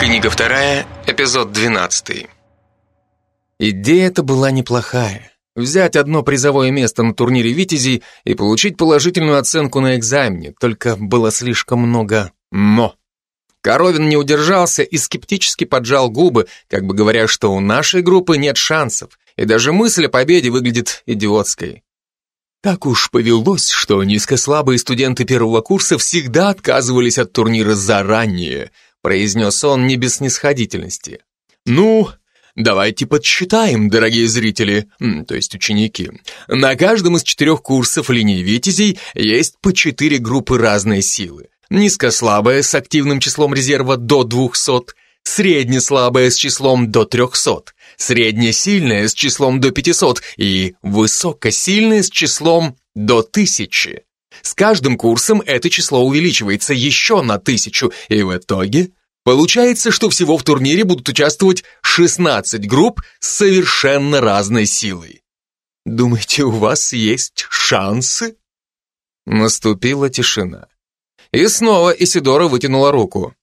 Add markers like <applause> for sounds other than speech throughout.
Книга вторая, эпизод 12. Идея эта была неплохая. Взять одно призовое место на турнире «Витязей» и получить положительную оценку на экзамене, только было слишком много «но». Коровин не удержался и скептически поджал губы, как бы говоря, что у нашей группы нет шансов, и даже мысль о победе выглядит идиотской. Так уж повелось, что низкослабые студенты первого курса всегда отказывались от турнира заранее, произнес он не без снисходительности. Ну, давайте подсчитаем, дорогие зрители, то есть ученики. На каждом из четырех курсов линии Витязей есть по четыре группы разной силы. Низкослабая с активным числом резерва до 200, среднеслабая с числом до 300, среднесильная с числом до 500 и высокосильная с числом до 1000. С каждым курсом это число увеличивается еще на тысячу, и в итоге получается, что всего в турнире будут участвовать 16 групп с совершенно разной силой. Думаете, у вас есть шансы? Наступила тишина. И снова Исидора вытянула руку.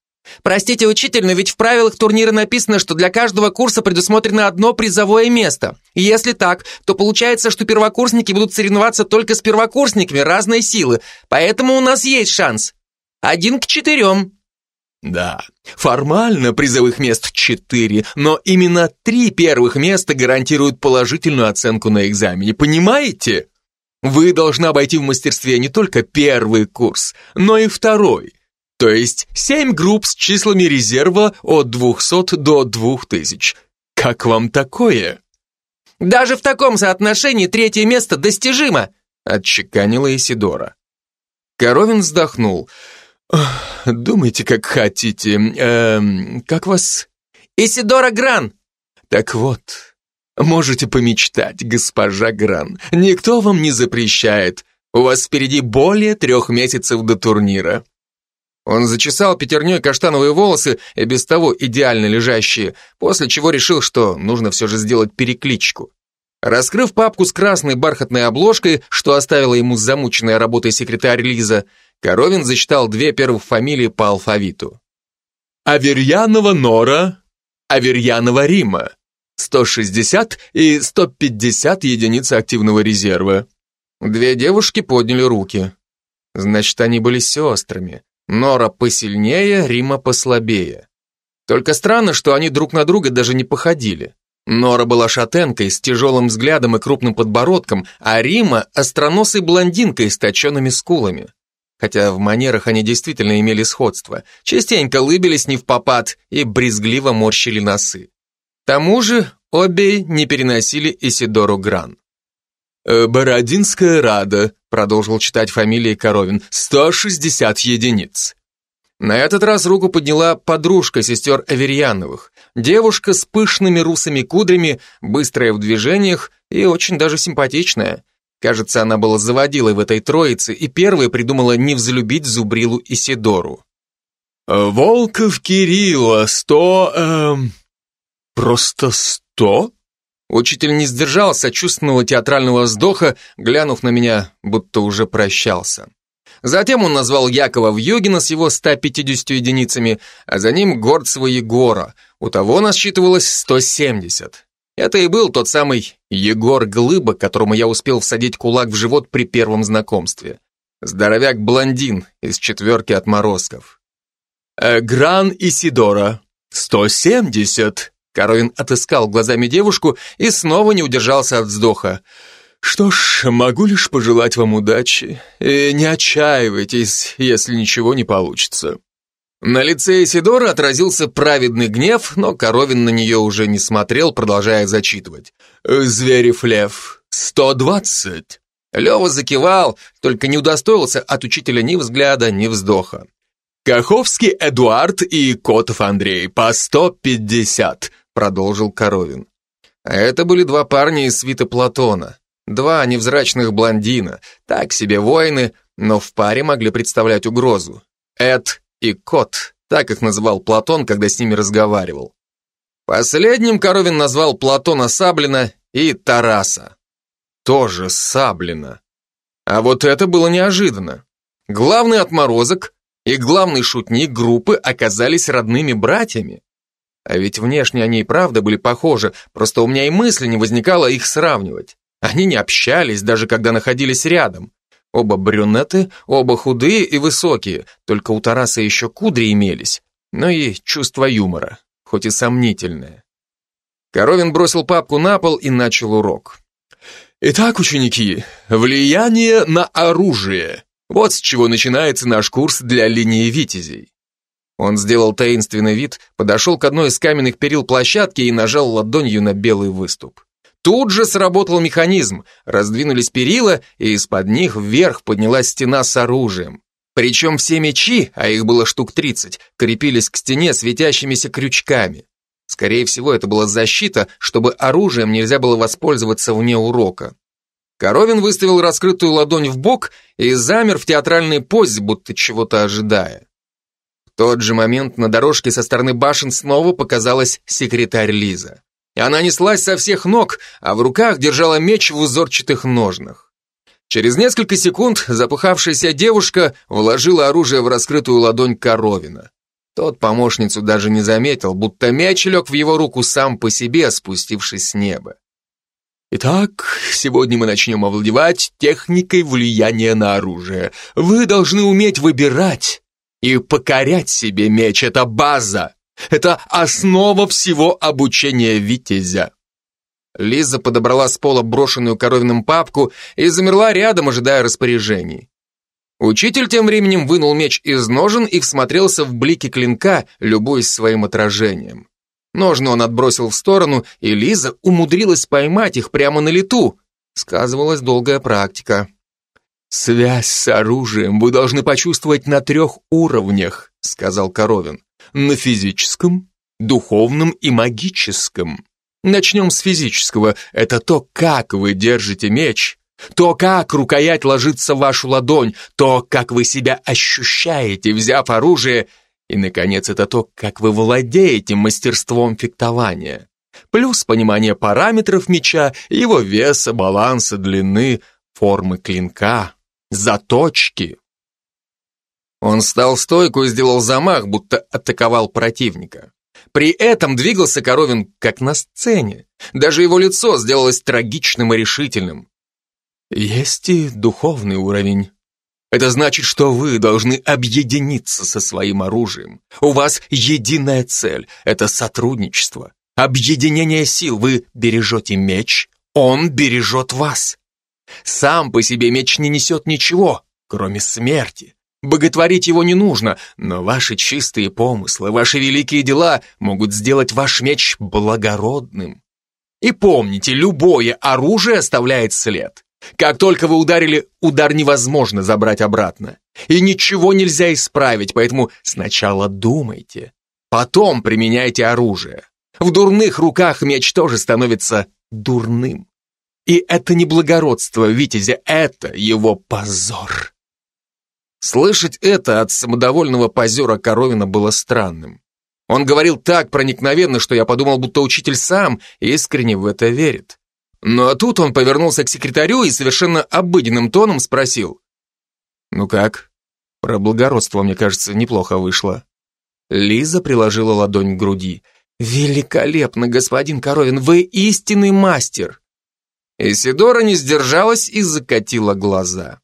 Простите, учитель, но ведь в правилах турнира написано, что для каждого курса предусмотрено одно призовое место. И если так, то получается, что первокурсники будут соревноваться только с первокурсниками разной силы, поэтому у нас есть шанс. Один к четырем. Да, формально призовых мест четыре, но именно три первых места гарантируют положительную оценку на экзамене, понимаете? Вы должны обойти в мастерстве не только первый курс, но и второй. То есть семь групп с числами резерва от 200 до 2000. Как вам такое? Даже в таком соотношении третье место достижимо, отчеканила Исидора. Коровин вздохнул. Думайте, как хотите. Эм, как вас? Исидора Гран. Так вот, можете помечтать, госпожа Гран. Никто вам не запрещает. У вас впереди более трех месяцев до турнира. Он зачесал пятерней каштановые волосы, и без того идеально лежащие, после чего решил, что нужно все же сделать перекличку. Раскрыв папку с красной бархатной обложкой, что оставила ему замученная работой секретарь Лиза, Коровин зачитал две первых фамилии по алфавиту. Аверьянова Нора, Аверьянова Рима. 160 и 150 единиц активного резерва. Две девушки подняли руки. Значит, они были сестрами. Нора посильнее, Рима послабее. Только странно, что они друг на друга даже не походили. Нора была шатенкой с тяжелым взглядом и крупным подбородком, а Рима – остроносой блондинкой с точенными скулами. Хотя в манерах они действительно имели сходство. Частенько лыбились не в попад и брезгливо морщили носы. К тому же обе не переносили Исидору Гран. «Э, «Бородинская Рада», продолжил читать фамилии Коровин, 160 единиц. На этот раз руку подняла подружка сестер Аверьяновых, девушка с пышными русыми кудрями, быстрая в движениях и очень даже симпатичная. Кажется, она была заводилой в этой троице и первой придумала не взлюбить Зубрилу и Сидору. «Волков Кирилла, сто... эм... просто сто?» Учитель не сдержал сочувственного театрального вздоха, глянув на меня, будто уже прощался. Затем он назвал Якова Вьюгина с его 150 единицами, а за ним Горцева Егора. У того насчитывалось 170. Это и был тот самый Егор Глыба, которому я успел всадить кулак в живот при первом знакомстве. Здоровяк-блондин из четверки отморозков. «Э, Гран Исидора, 170. Коровин отыскал глазами девушку и снова не удержался от вздоха. «Что ж, могу лишь пожелать вам удачи. И не отчаивайтесь, если ничего не получится». На лице Исидора отразился праведный гнев, но Коровин на нее уже не смотрел, продолжая зачитывать. «Зверев лев, сто двадцать». Лева закивал, только не удостоился от учителя ни взгляда, ни вздоха. «Каховский Эдуард и Котов Андрей по сто пятьдесят продолжил Коровин. А это были два парня из свита Платона. Два невзрачных блондина, так себе воины, но в паре могли представлять угрозу. Эд и Кот, так их называл Платон, когда с ними разговаривал. Последним Коровин назвал Платона Саблина и Тараса. Тоже Саблина. А вот это было неожиданно. Главный отморозок и главный шутник группы оказались родными братьями. А ведь внешне они и правда были похожи, просто у меня и мысли не возникало их сравнивать. Они не общались, даже когда находились рядом. Оба брюнеты, оба худые и высокие, только у Тараса еще кудри имелись, но и чувство юмора, хоть и сомнительное. Коровин бросил папку на пол и начал урок. Итак, ученики, влияние на оружие. Вот с чего начинается наш курс для линии витязей. Он сделал таинственный вид, подошел к одной из каменных перил площадки и нажал ладонью на белый выступ. Тут же сработал механизм, раздвинулись перила, и из-под них вверх поднялась стена с оружием. Причем все мечи, а их было штук 30, крепились к стене светящимися крючками. Скорее всего, это была защита, чтобы оружием нельзя было воспользоваться вне урока. Коровин выставил раскрытую ладонь в бок и замер в театральной позе, будто чего-то ожидая. Тот же момент на дорожке со стороны башен снова показалась секретарь Лиза. И она неслась со всех ног, а в руках держала меч в узорчатых ножнах. Через несколько секунд запыхавшаяся девушка вложила оружие в раскрытую ладонь Коровина. Тот помощницу даже не заметил, будто мяч лег в его руку сам по себе, спустившись с неба. Итак, сегодня мы начнем овладевать техникой влияния на оружие. Вы должны уметь выбирать и покорять себе меч. Это база. Это основа всего обучения витязя. Лиза подобрала с пола брошенную коровиным папку и замерла рядом, ожидая распоряжений. Учитель тем временем вынул меч из ножен и всмотрелся в блики клинка, любуясь своим отражением. Ножны он отбросил в сторону, и Лиза умудрилась поймать их прямо на лету. Сказывалась долгая практика. «Связь с оружием вы должны почувствовать на трех уровнях», сказал Коровин. «На физическом, духовном и магическом. Начнем с физического. Это то, как вы держите меч, то, как рукоять ложится в вашу ладонь, то, как вы себя ощущаете, взяв оружие, и, наконец, это то, как вы владеете мастерством фехтования. Плюс понимание параметров меча, его веса, баланса, длины, формы клинка, заточки. Он стал стойку и сделал замах, будто атаковал противника. При этом двигался Коровин как на сцене. Даже его лицо сделалось трагичным и решительным. Есть и духовный уровень. Это значит, что вы должны объединиться со своим оружием. У вас единая цель – это сотрудничество. Объединение сил. Вы бережете меч, он бережет вас. Сам по себе меч не несет ничего, кроме смерти. Боготворить его не нужно, но ваши чистые помыслы, ваши великие дела могут сделать ваш меч благородным. И помните, любое оружие оставляет след. Как только вы ударили, удар невозможно забрать обратно. И ничего нельзя исправить, поэтому сначала думайте. Потом применяйте оружие. В дурных руках меч тоже становится дурным. И это не благородство Витязя, это его позор. Слышать это от самодовольного позера Коровина было странным. Он говорил так проникновенно, что я подумал, будто учитель сам искренне в это верит. Но тут он повернулся к секретарю и совершенно обыденным тоном спросил. «Ну как? Про благородство, мне кажется, неплохо вышло». Лиза приложила ладонь к груди. «Великолепно, господин Коровин, вы истинный мастер!» Исидора не сдержалась и закатила глаза.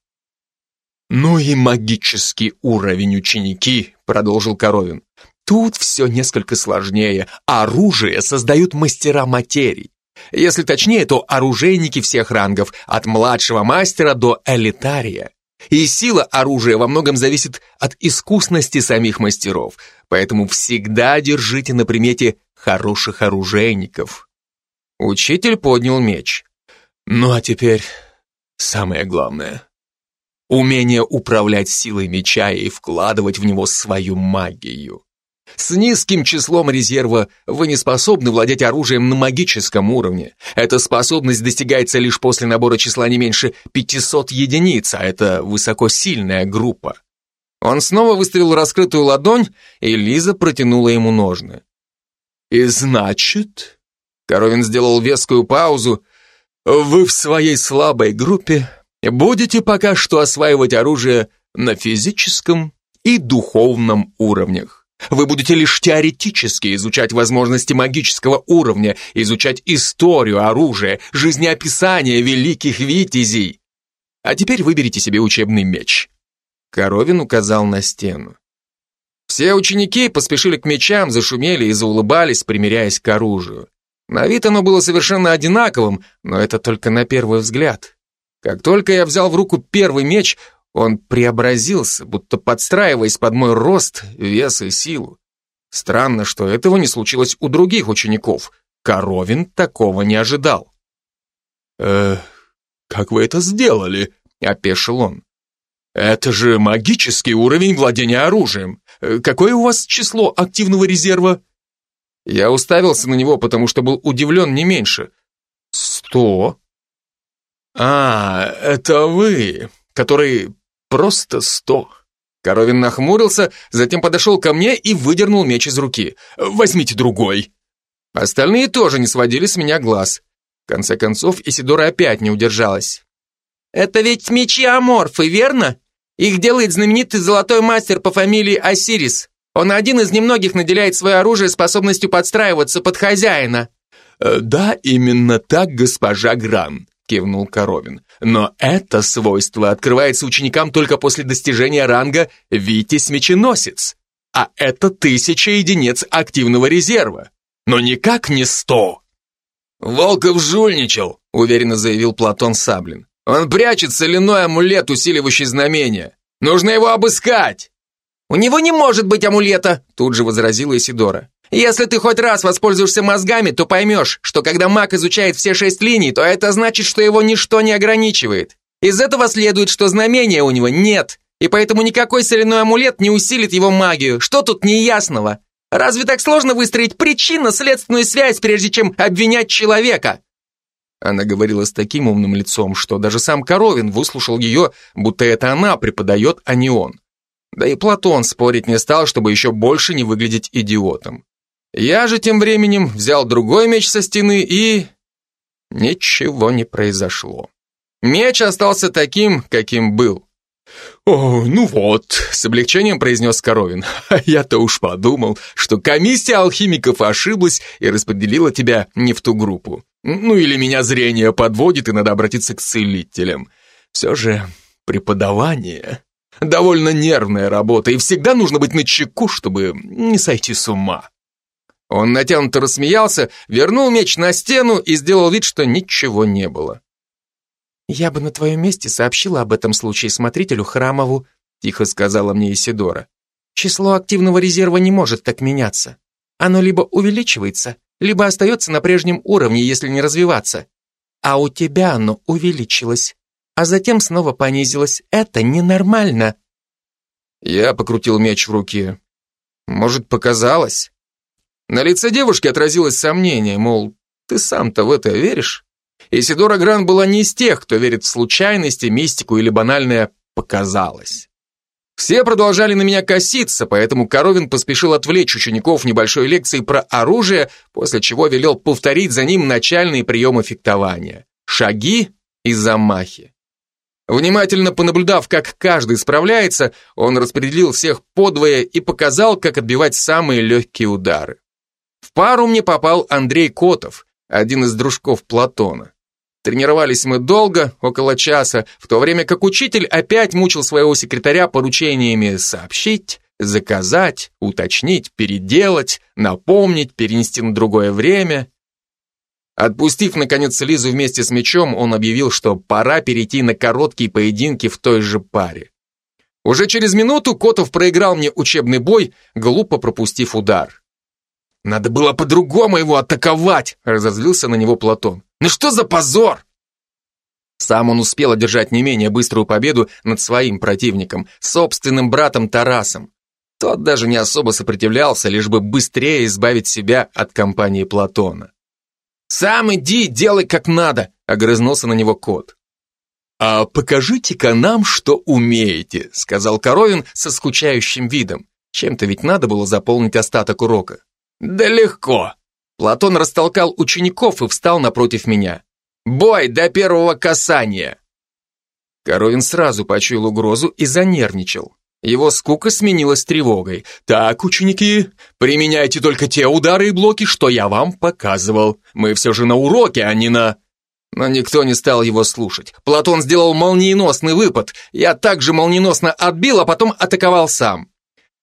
«Ну и магический уровень, ученики», — продолжил Коровин. «Тут все несколько сложнее. Оружие создают мастера материй. Если точнее, то оружейники всех рангов, от младшего мастера до элитария. И сила оружия во многом зависит от искусности самих мастеров, поэтому всегда держите на примете хороших оружейников. Учитель поднял меч. Ну а теперь самое главное. Умение управлять силой меча и вкладывать в него свою магию. С низким числом резерва вы не способны владеть оружием на магическом уровне. Эта способность достигается лишь после набора числа не меньше 500 единиц, а это высокосильная группа. Он снова выставил раскрытую ладонь, и Лиза протянула ему ножны. «И значит...» Коровин сделал вескую паузу. «Вы в своей слабой группе будете пока что осваивать оружие на физическом и духовном уровнях. Вы будете лишь теоретически изучать возможности магического уровня, изучать историю оружия, жизнеописание великих витязей. А теперь выберите себе учебный меч. Коровин указал на стену. Все ученики поспешили к мечам, зашумели и заулыбались, примиряясь к оружию. На вид оно было совершенно одинаковым, но это только на первый взгляд. Как только я взял в руку первый меч, он преобразился, будто подстраиваясь под мой рост, вес и силу. Странно, что этого не случилось у других учеников. Коровин такого не ожидал. «Э, как вы это сделали?» — опешил он. «Это же магический уровень владения оружием. Э, какое у вас число активного резерва?» Я уставился на него, потому что был удивлен не меньше. «Сто?» «А, это вы, который просто сто». Коровин нахмурился, затем подошел ко мне и выдернул меч из руки. «Возьмите другой». Остальные тоже не сводили с меня глаз. В конце концов, Исидора опять не удержалась. «Это ведь мечи аморфы, верно? Их делает знаменитый золотой мастер по фамилии Осирис. Он один из немногих наделяет свое оружие способностью подстраиваться под хозяина». «Э, «Да, именно так, госпожа Гран», — кивнул Коровин. «Но это свойство открывается ученикам только после достижения ранга «Витязь-меченосец». А это тысяча единиц активного резерва. Но никак не сто. «Волков жульничал», — уверенно заявил Платон Саблин. «Он прячет соляной амулет, усиливающий знамения. Нужно его обыскать!» «У него не может быть амулета», — тут же возразила Исидора. «Если ты хоть раз воспользуешься мозгами, то поймешь, что когда маг изучает все шесть линий, то это значит, что его ничто не ограничивает. Из этого следует, что знамения у него нет, и поэтому никакой соляной амулет не усилит его магию. Что тут неясного? Разве так сложно выстроить причинно-следственную связь, прежде чем обвинять человека?» Она говорила с таким умным лицом, что даже сам Коровин выслушал ее, будто это она преподает, а не он. Да и Платон спорить не стал, чтобы еще больше не выглядеть идиотом. Я же тем временем взял другой меч со стены и... Ничего не произошло. Меч остался таким, каким был. «О, ну вот», — с облегчением произнес Коровин. «А я-то уж подумал, что комиссия алхимиков ошиблась и распределила тебя не в ту группу. Ну или меня зрение подводит, и надо обратиться к целителям. Все же преподавание...» Довольно нервная работа, и всегда нужно быть начеку, чтобы не сойти с ума. Он натянуто рассмеялся, вернул меч на стену и сделал вид, что ничего не было. «Я бы на твоем месте сообщила об этом случае смотрителю Храмову», тихо сказала мне Исидора. «Число активного резерва не может так меняться. Оно либо увеличивается, либо остается на прежнем уровне, если не развиваться. А у тебя оно увеличилось а затем снова понизилась. Это ненормально. Я покрутил меч в руке. Может, показалось? На лице девушки отразилось сомнение, мол, ты сам-то в это веришь? Исидора Гран была не из тех, кто верит в случайности, мистику или банальное «показалось». Все продолжали на меня коситься, поэтому Коровин поспешил отвлечь учеников небольшой лекции про оружие, после чего велел повторить за ним начальные приемы фехтования. Шаги и замахи. Внимательно понаблюдав, как каждый справляется, он распределил всех подвое и показал, как отбивать самые легкие удары. В пару мне попал Андрей Котов, один из дружков Платона. Тренировались мы долго, около часа, в то время как учитель опять мучил своего секретаря поручениями сообщить, заказать, уточнить, переделать, напомнить, перенести на другое время. Отпустив, наконец, Лизу вместе с мячом, он объявил, что пора перейти на короткие поединки в той же паре. Уже через минуту Котов проиграл мне учебный бой, глупо пропустив удар. «Надо было по-другому его атаковать!» — разозлился на него Платон. «Ну что за позор!» Сам он успел одержать не менее быструю победу над своим противником, собственным братом Тарасом. Тот даже не особо сопротивлялся, лишь бы быстрее избавить себя от компании Платона. «Сам иди, делай как надо», — огрызнулся на него кот. «А покажите-ка нам, что умеете», — сказал Коровин со скучающим видом. Чем-то ведь надо было заполнить остаток урока. «Да легко». Платон растолкал учеников и встал напротив меня. «Бой до первого касания!» Коровин сразу почуял угрозу и занервничал. Его скука сменилась тревогой. «Так, ученики, применяйте только те удары и блоки, что я вам показывал. Мы все же на уроке, а не на...» Но никто не стал его слушать. Платон сделал молниеносный выпад. Я также молниеносно отбил, а потом атаковал сам.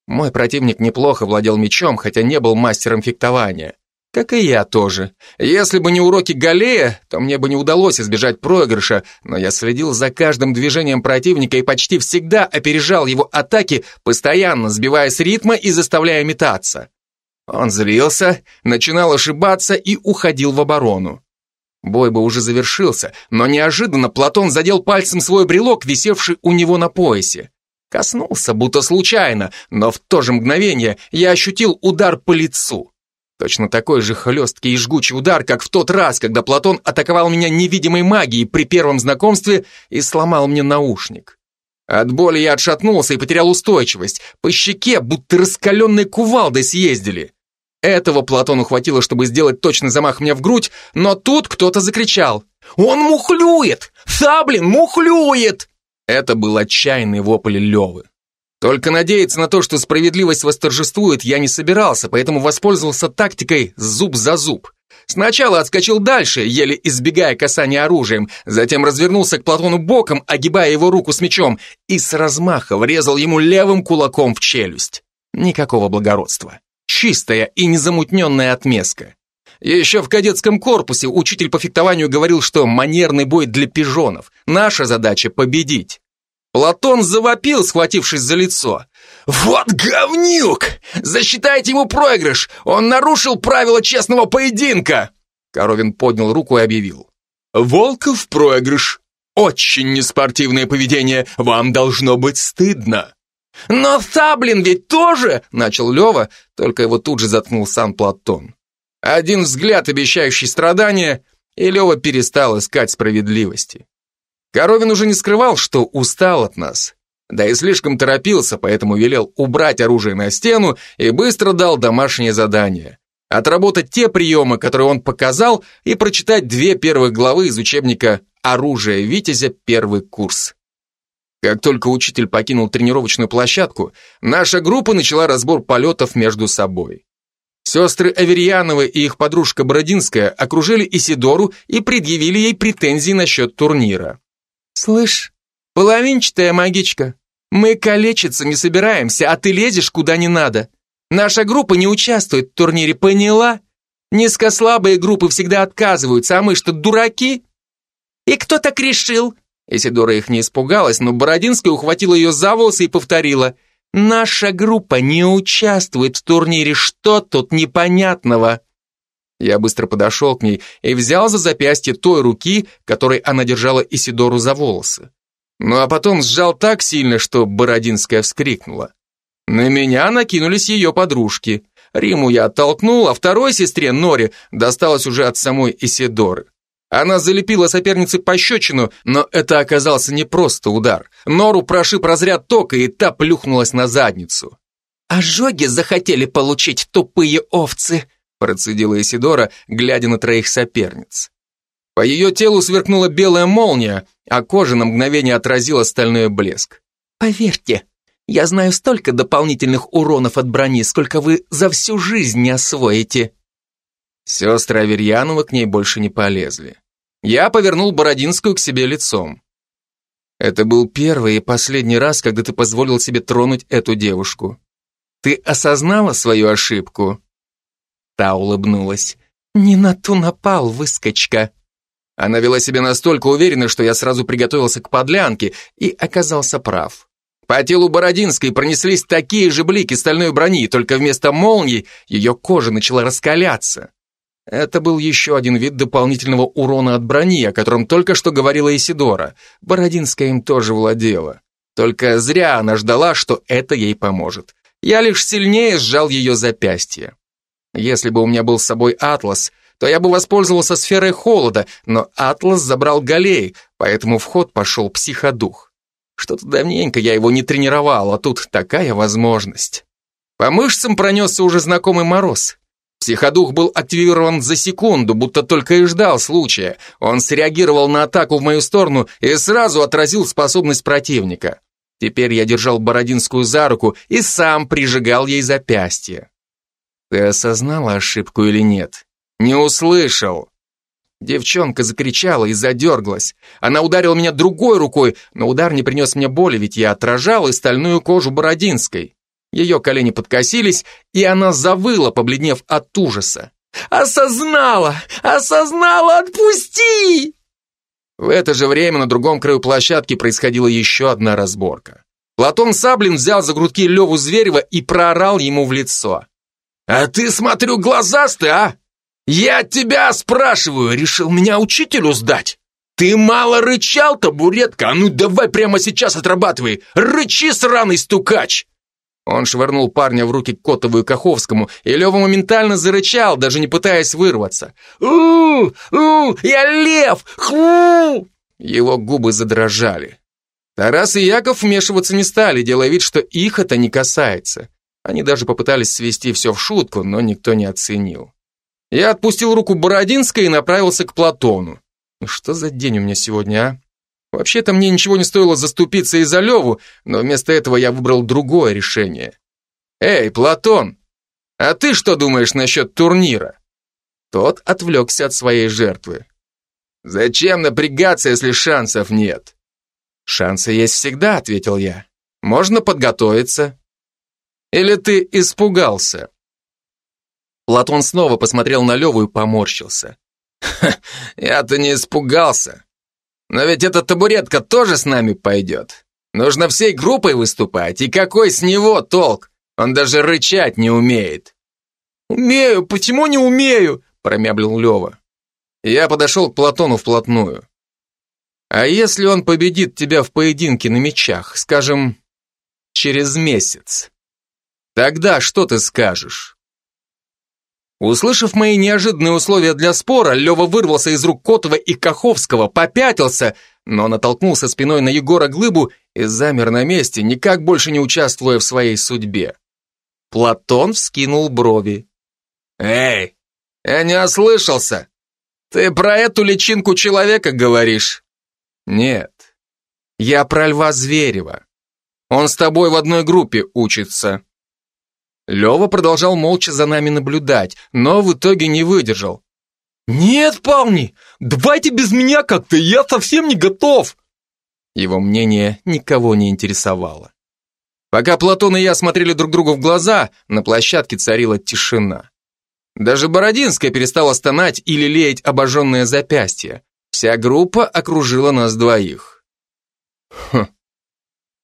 Мой противник неплохо владел мечом, хотя не был мастером фехтования. Как и я тоже. Если бы не уроки Галея, то мне бы не удалось избежать проигрыша, но я следил за каждым движением противника и почти всегда опережал его атаки, постоянно сбивая с ритма и заставляя метаться. Он злился, начинал ошибаться и уходил в оборону. Бой бы уже завершился, но неожиданно Платон задел пальцем свой брелок, висевший у него на поясе. Коснулся, будто случайно, но в то же мгновение я ощутил удар по лицу. Точно такой же хлесткий и жгучий удар, как в тот раз, когда Платон атаковал меня невидимой магией при первом знакомстве и сломал мне наушник. От боли я отшатнулся и потерял устойчивость. По щеке будто раскаленной кувалдой съездили. Этого Платону хватило, чтобы сделать точный замах мне в грудь, но тут кто-то закричал. «Он мухлюет! Саблин мухлюет!» Это был отчаянный вопль Левы. Только надеяться на то, что справедливость восторжествует, я не собирался, поэтому воспользовался тактикой зуб за зуб. Сначала отскочил дальше, еле избегая касания оружием, затем развернулся к Платону боком, огибая его руку с мечом, и с размаха врезал ему левым кулаком в челюсть. Никакого благородства чистая и незамутненная отместка. Еще в кадетском корпусе учитель по фехтованию говорил, что манерный бой для пижонов. Наша задача — победить. Платон завопил, схватившись за лицо. «Вот говнюк! Засчитайте ему проигрыш! Он нарушил правила честного поединка!» Коровин поднял руку и объявил. «Волков проигрыш! Очень неспортивное поведение! Вам должно быть стыдно!» «Но Саблин ведь тоже!» — начал Лева, только его тут же заткнул сам Платон. Один взгляд, обещающий страдания, и Лева перестал искать справедливости. Коровин уже не скрывал, что устал от нас. Да и слишком торопился, поэтому велел убрать оружие на стену и быстро дал домашнее задание. Отработать те приемы, которые он показал, и прочитать две первых главы из учебника «Оружие Витязя. Первый курс». Как только учитель покинул тренировочную площадку, наша группа начала разбор полетов между собой. Сестры Аверьяновы и их подружка Бородинская окружили Исидору и предъявили ей претензии насчет турнира. «Слышь, половинчатая магичка, мы калечиться не собираемся, а ты лезешь куда не надо. Наша группа не участвует в турнире, поняла? Низкослабые группы всегда отказываются, а мы что, дураки?» «И кто так решил?» Исидора их не испугалась, но Бородинская ухватила ее за волосы и повторила. «Наша группа не участвует в турнире, что тут непонятного?» Я быстро подошел к ней и взял за запястье той руки, которой она держала Исидору за волосы. Ну а потом сжал так сильно, что Бородинская вскрикнула. На меня накинулись ее подружки. Риму я оттолкнул, а второй сестре, Норе, досталось уже от самой Исидоры. Она залепила сопернице пощечину, но это оказался не просто удар. Нору прошиб разряд тока, и та плюхнулась на задницу. «Ожоги захотели получить тупые овцы», процедила Исидора, глядя на троих соперниц. По ее телу сверкнула белая молния, а кожа на мгновение отразила стальной блеск. «Поверьте, я знаю столько дополнительных уронов от брони, сколько вы за всю жизнь не освоите». Сестры Аверьянова к ней больше не полезли. Я повернул Бородинскую к себе лицом. Это был первый и последний раз, когда ты позволил себе тронуть эту девушку. Ты осознала свою ошибку? Та улыбнулась. Не на ту напал, выскочка. Она вела себя настолько уверенно, что я сразу приготовился к подлянке и оказался прав. По телу Бородинской пронеслись такие же блики стальной брони, только вместо молний ее кожа начала раскаляться. Это был еще один вид дополнительного урона от брони, о котором только что говорила Исидора. Бородинская им тоже владела. Только зря она ждала, что это ей поможет. Я лишь сильнее сжал ее запястье. Если бы у меня был с собой Атлас, то я бы воспользовался сферой холода, но Атлас забрал Галей, поэтому в ход пошел психодух. Что-то давненько я его не тренировал, а тут такая возможность. По мышцам пронесся уже знакомый мороз. Психодух был активирован за секунду, будто только и ждал случая. Он среагировал на атаку в мою сторону и сразу отразил способность противника. Теперь я держал Бородинскую за руку и сам прижигал ей запястье. Ты осознала ошибку или нет? Не услышал. Девчонка закричала и задерглась. Она ударила меня другой рукой, но удар не принес мне боли, ведь я отражал и стальную кожу Бородинской. Ее колени подкосились, и она завыла, побледнев от ужаса. «Осознала! Осознала! Отпусти!» В это же время на другом краю площадки происходила еще одна разборка. Платон Саблин взял за грудки Леву Зверева и проорал ему в лицо. «А ты, смотрю, глазастый, а? Я тебя спрашиваю, решил меня учителю сдать? Ты мало рычал, табуретка, а ну давай прямо сейчас отрабатывай, рычи, сраный стукач!» Он швырнул парня в руки Котову и Каховскому, и Лева моментально зарычал, даже не пытаясь вырваться. у у я лев! Ху!» Его губы задрожали. Тарас и Яков вмешиваться не стали, делая вид, что их это не касается. Они даже попытались свести все в шутку, но никто не оценил. Я отпустил руку Бородинской и направился к Платону. Ну что за день у меня сегодня, а? Вообще-то мне ничего не стоило заступиться и за Леву, но вместо этого я выбрал другое решение. «Эй, Платон, а ты что думаешь насчет турнира?» Тот отвлекся от своей жертвы. «Зачем напрягаться, если шансов нет?» «Шансы есть всегда», — ответил я. «Можно подготовиться». «Или ты испугался?» Платон снова посмотрел на Леву и поморщился. <laughs> «Я-то не испугался. Но ведь эта табуретка тоже с нами пойдет. Нужно всей группой выступать, и какой с него толк? Он даже рычать не умеет. «Умею, почему не умею?» – промямлил Лева. Я подошел к Платону вплотную. «А если он победит тебя в поединке на мечах, скажем, через месяц? Тогда что ты скажешь?» Услышав мои неожиданные условия для спора, Лева вырвался из рук Котова и Каховского, попятился, но натолкнулся спиной на Егора Глыбу и замер на месте, никак больше не участвуя в своей судьбе. Платон вскинул брови. «Эй, я не ослышался! Ты про эту личинку человека говоришь?» «Нет, я про Льва Зверева. Он с тобой в одной группе учится». Лева продолжал молча за нами наблюдать, но в итоге не выдержал. «Нет, парни, давайте без меня как-то, я совсем не готов!» Его мнение никого не интересовало. Пока Платон и я смотрели друг другу в глаза, на площадке царила тишина. Даже Бородинская перестала стонать или леять обожженное запястье. Вся группа окружила нас двоих. «Хм,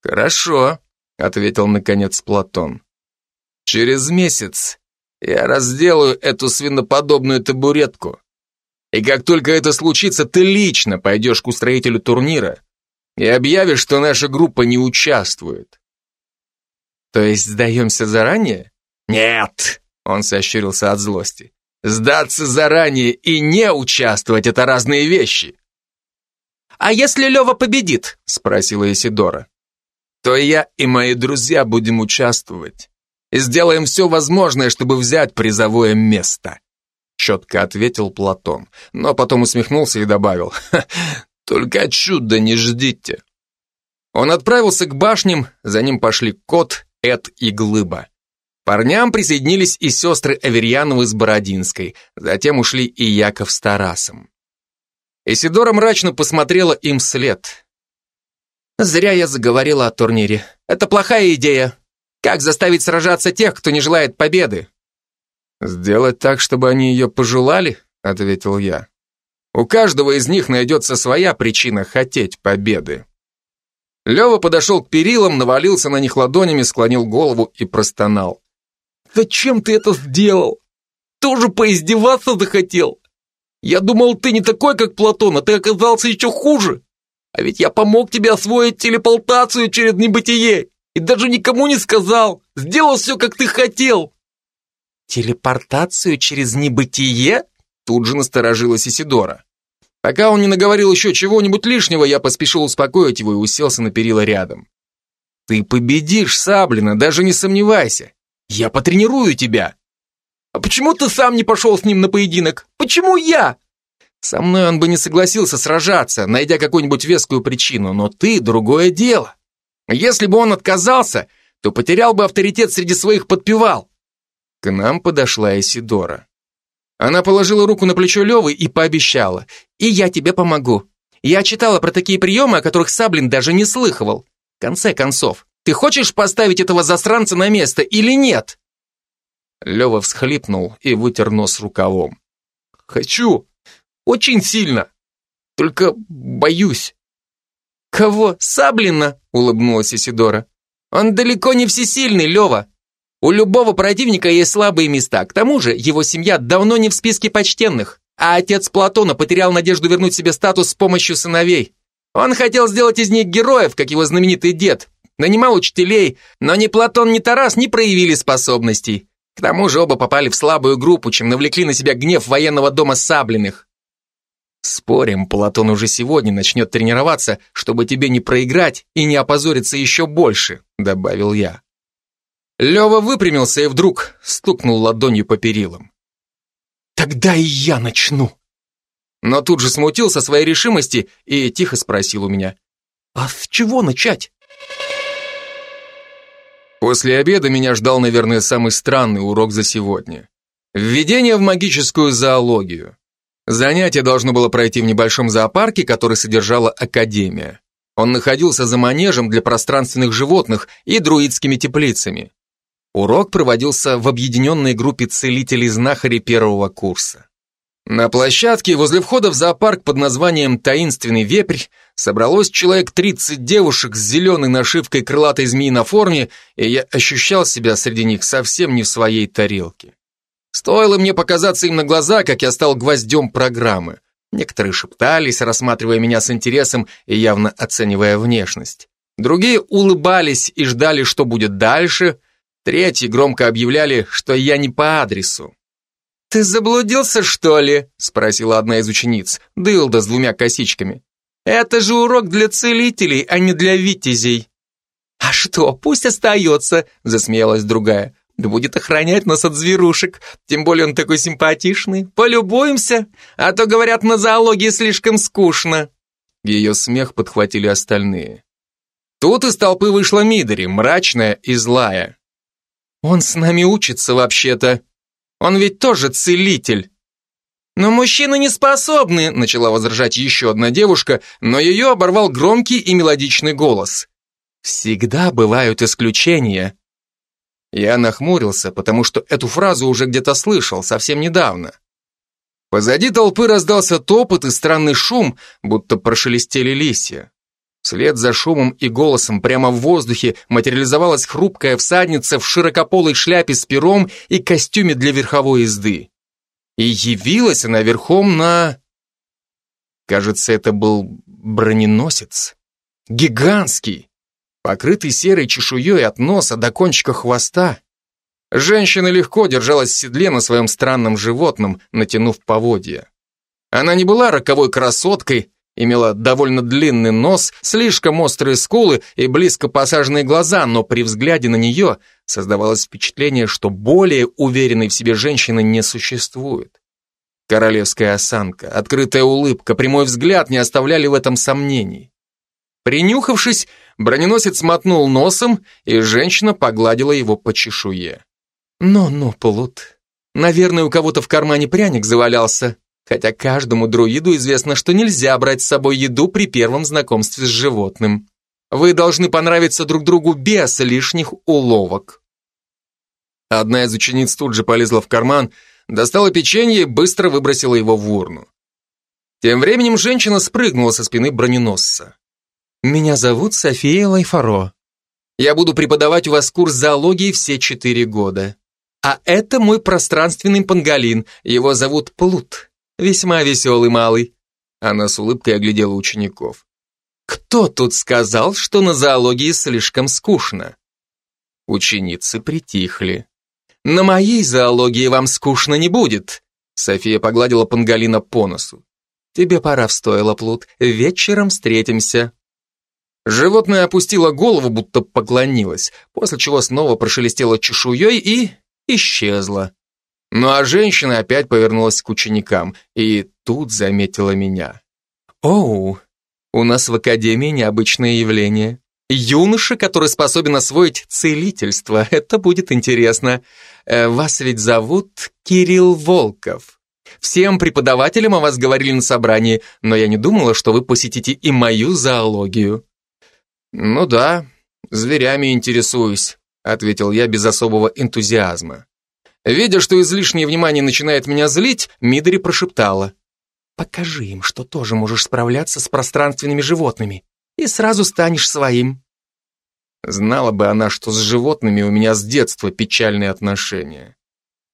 хорошо», — ответил наконец Платон. Через месяц я разделаю эту свиноподобную табуретку. И как только это случится, ты лично пойдешь к устроителю турнира и объявишь, что наша группа не участвует. То есть сдаемся заранее? Нет, он сощурился от злости. Сдаться заранее и не участвовать – это разные вещи. «А если Лева победит?» – спросила Исидора. «То я и мои друзья будем участвовать и сделаем все возможное, чтобы взять призовое место», четко ответил Платон, но потом усмехнулся и добавил, «Только чуда не ждите». Он отправился к башням, за ним пошли Кот, Эд и Глыба. Парням присоединились и сестры Аверьяновы с Бородинской, затем ушли и Яков с Тарасом. Исидора мрачно посмотрела им вслед. «Зря я заговорила о турнире. Это плохая идея. Как заставить сражаться тех, кто не желает победы? Сделать так, чтобы они ее пожелали, ответил я. У каждого из них найдется своя причина хотеть победы. Лева подошел к перилам, навалился на них ладонями, склонил голову и простонал. «Зачем ты это сделал? Тоже поиздеваться захотел? Я думал, ты не такой, как Платон, а ты оказался еще хуже. А ведь я помог тебе освоить телепортацию через небытие и даже никому не сказал. Сделал все, как ты хотел. Телепортацию через небытие? Тут же насторожилась Исидора. Пока он не наговорил еще чего-нибудь лишнего, я поспешил успокоить его и уселся на перила рядом. Ты победишь, Саблина, даже не сомневайся. Я потренирую тебя. А почему ты сам не пошел с ним на поединок? Почему я? Со мной он бы не согласился сражаться, найдя какую-нибудь вескую причину, но ты другое дело. Если бы он отказался, то потерял бы авторитет среди своих подпевал. К нам подошла Исидора. Она положила руку на плечо Левы и пообещала. «И я тебе помогу. Я читала про такие приемы, о которых Саблин даже не слыхивал. В конце концов, ты хочешь поставить этого засранца на место или нет?» Лева всхлипнул и вытер нос рукавом. «Хочу. Очень сильно. Только боюсь». «Кого? Саблина?» — улыбнулась Исидора. «Он далеко не всесильный, Лева. У любого противника есть слабые места. К тому же его семья давно не в списке почтенных, а отец Платона потерял надежду вернуть себе статус с помощью сыновей. Он хотел сделать из них героев, как его знаменитый дед. Нанимал учителей, но ни Платон, ни Тарас не проявили способностей. К тому же оба попали в слабую группу, чем навлекли на себя гнев военного дома Саблиных. Спорим, Платон уже сегодня начнет тренироваться, чтобы тебе не проиграть и не опозориться еще больше, добавил я. Лева выпрямился и вдруг стукнул ладонью по перилам. «Тогда и я начну!» Но тут же смутился своей решимости и тихо спросил у меня. «А с чего начать?» После обеда меня ждал, наверное, самый странный урок за сегодня. Введение в магическую зоологию. Занятие должно было пройти в небольшом зоопарке, который содержала Академия. Он находился за манежем для пространственных животных и друидскими теплицами. Урок проводился в объединенной группе целителей-знахарей первого курса. На площадке возле входа в зоопарк под названием «Таинственный вепрь» собралось человек 30 девушек с зеленой нашивкой крылатой змеи на форме, и я ощущал себя среди них совсем не в своей тарелке. Стоило мне показаться им на глаза, как я стал гвоздем программы. Некоторые шептались, рассматривая меня с интересом и явно оценивая внешность. Другие улыбались и ждали, что будет дальше, Третьи громко объявляли, что я не по адресу. «Ты заблудился, что ли?» — спросила одна из учениц, дылда с двумя косичками. «Это же урок для целителей, а не для витязей». «А что, пусть остается», — засмеялась другая. «Да будет охранять нас от зверушек, тем более он такой симпатичный. Полюбуемся, а то, говорят, на зоологии слишком скучно». Ее смех подхватили остальные. Тут из толпы вышла Мидори, мрачная и злая. Он с нами учится вообще-то. Он ведь тоже целитель. Но мужчины не способны, начала возражать еще одна девушка, но ее оборвал громкий и мелодичный голос. Всегда бывают исключения. Я нахмурился, потому что эту фразу уже где-то слышал совсем недавно. Позади толпы раздался топот и странный шум, будто прошелестели листья. Вслед за шумом и голосом прямо в воздухе материализовалась хрупкая всадница в широкополой шляпе с пером и костюме для верховой езды. И явилась она верхом на... Кажется, это был броненосец. Гигантский, покрытый серой чешуей от носа до кончика хвоста. Женщина легко держалась в седле на своем странном животном, натянув поводья. Она не была роковой красоткой, Имела довольно длинный нос, слишком острые скулы и близко посаженные глаза, но при взгляде на нее создавалось впечатление, что более уверенной в себе женщины не существует. Королевская осанка, открытая улыбка, прямой взгляд не оставляли в этом сомнений. Принюхавшись, броненосец мотнул носом, и женщина погладила его по чешуе. «Ну-ну, Плут, наверное, у кого-то в кармане пряник завалялся. Хотя каждому друиду известно, что нельзя брать с собой еду при первом знакомстве с животным. Вы должны понравиться друг другу без лишних уловок. Одна из учениц тут же полезла в карман, достала печенье и быстро выбросила его в урну. Тем временем женщина спрыгнула со спины броненосца. «Меня зовут София Лайфаро. Я буду преподавать у вас курс зоологии все четыре года. А это мой пространственный панголин, его зовут Плут. Весьма веселый малый. Она с улыбкой оглядела учеников. Кто тут сказал, что на зоологии слишком скучно? Ученицы притихли. На моей зоологии вам скучно не будет. София погладила Пангалина по носу. Тебе пора в стойло, Плут. Вечером встретимся. Животное опустило голову, будто поклонилось, после чего снова прошелестело чешуей и исчезло. Ну а женщина опять повернулась к ученикам и тут заметила меня. «Оу, у нас в академии необычное явление. Юноша, который способен освоить целительство. Это будет интересно. Э, вас ведь зовут Кирилл Волков. Всем преподавателям о вас говорили на собрании, но я не думала, что вы посетите и мою зоологию. Ну да, зверями интересуюсь, ответил я без особого энтузиазма. Видя, что излишнее внимание начинает меня злить, Мидори прошептала. «Покажи им, что тоже можешь справляться с пространственными животными, и сразу станешь своим». Знала бы она, что с животными у меня с детства печальные отношения.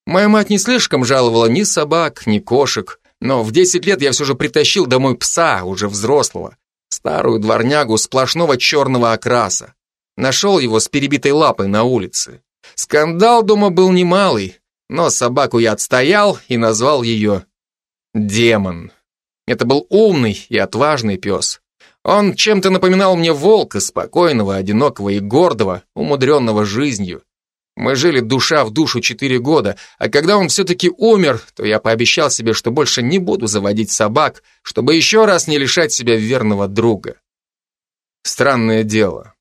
Моя мать не слишком жаловала ни собак, ни кошек, но в 10 лет я все же притащил домой пса, уже взрослого, старую дворнягу сплошного черного окраса. Нашел его с перебитой лапой на улице. Скандал дома был немалый, но собаку я отстоял и назвал ее Демон. Это был умный и отважный пес. Он чем-то напоминал мне волка, спокойного, одинокого и гордого, умудренного жизнью. Мы жили душа в душу четыре года, а когда он все-таки умер, то я пообещал себе, что больше не буду заводить собак, чтобы еще раз не лишать себя верного друга. Странное дело.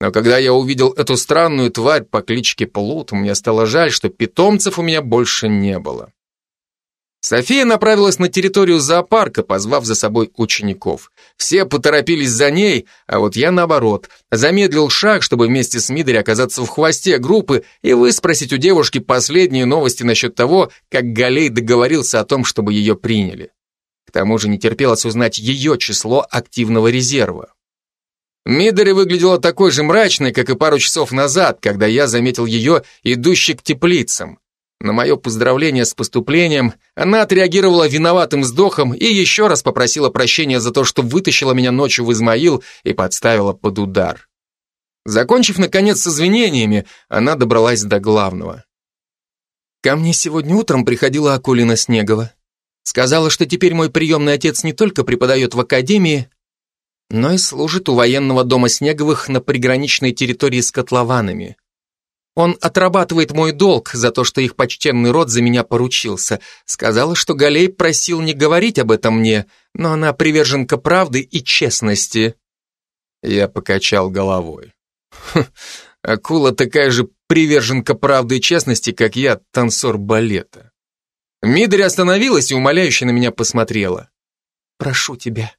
Но когда я увидел эту странную тварь по кличке Плут, мне стало жаль, что питомцев у меня больше не было. София направилась на территорию зоопарка, позвав за собой учеников. Все поторопились за ней, а вот я, наоборот, замедлил шаг, чтобы вместе с Мидори оказаться в хвосте группы и выспросить у девушки последние новости насчет того, как Галей договорился о том, чтобы ее приняли. К тому же не терпелось узнать ее число активного резерва. Мидори выглядела такой же мрачной, как и пару часов назад, когда я заметил ее, идущей к теплицам. На мое поздравление с поступлением она отреагировала виноватым вздохом и еще раз попросила прощения за то, что вытащила меня ночью в Измаил и подставила под удар. Закончив, наконец, с извинениями, она добралась до главного. Ко мне сегодня утром приходила Акулина Снегова. Сказала, что теперь мой приемный отец не только преподает в академии, но и служит у военного дома Снеговых на приграничной территории с котлованами. Он отрабатывает мой долг за то, что их почтенный род за меня поручился. Сказала, что Галей просил не говорить об этом мне, но она приверженка правды и честности. Я покачал головой. Хм, акула такая же приверженка правды и честности, как я, танцор балета. Мидри остановилась и умоляюще на меня посмотрела. «Прошу тебя,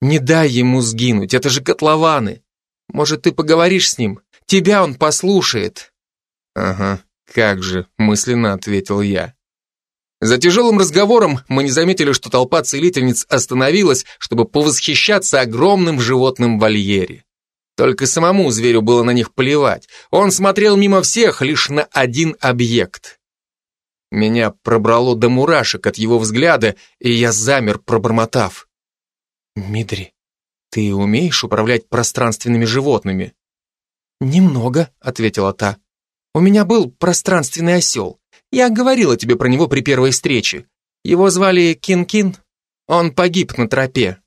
не дай ему сгинуть, это же котлованы. Может, ты поговоришь с ним? Тебя он послушает. Ага, как же, мысленно ответил я. За тяжелым разговором мы не заметили, что толпа целительниц остановилась, чтобы повосхищаться огромным животным в вольере. Только самому зверю было на них плевать. Он смотрел мимо всех лишь на один объект. Меня пробрало до мурашек от его взгляда, и я замер, пробормотав. «Мидори, ты умеешь управлять пространственными животными?» «Немного», — ответила та. «У меня был пространственный осел. Я говорила тебе про него при первой встрече. Его звали Кин-Кин. Он погиб на тропе».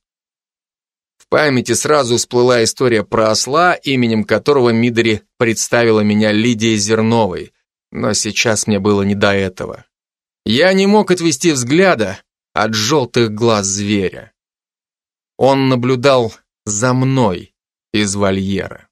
В памяти сразу всплыла история про осла, именем которого Мидори представила меня Лидией Зерновой, но сейчас мне было не до этого. Я не мог отвести взгляда от желтых глаз зверя. Он наблюдал за мной из вольера.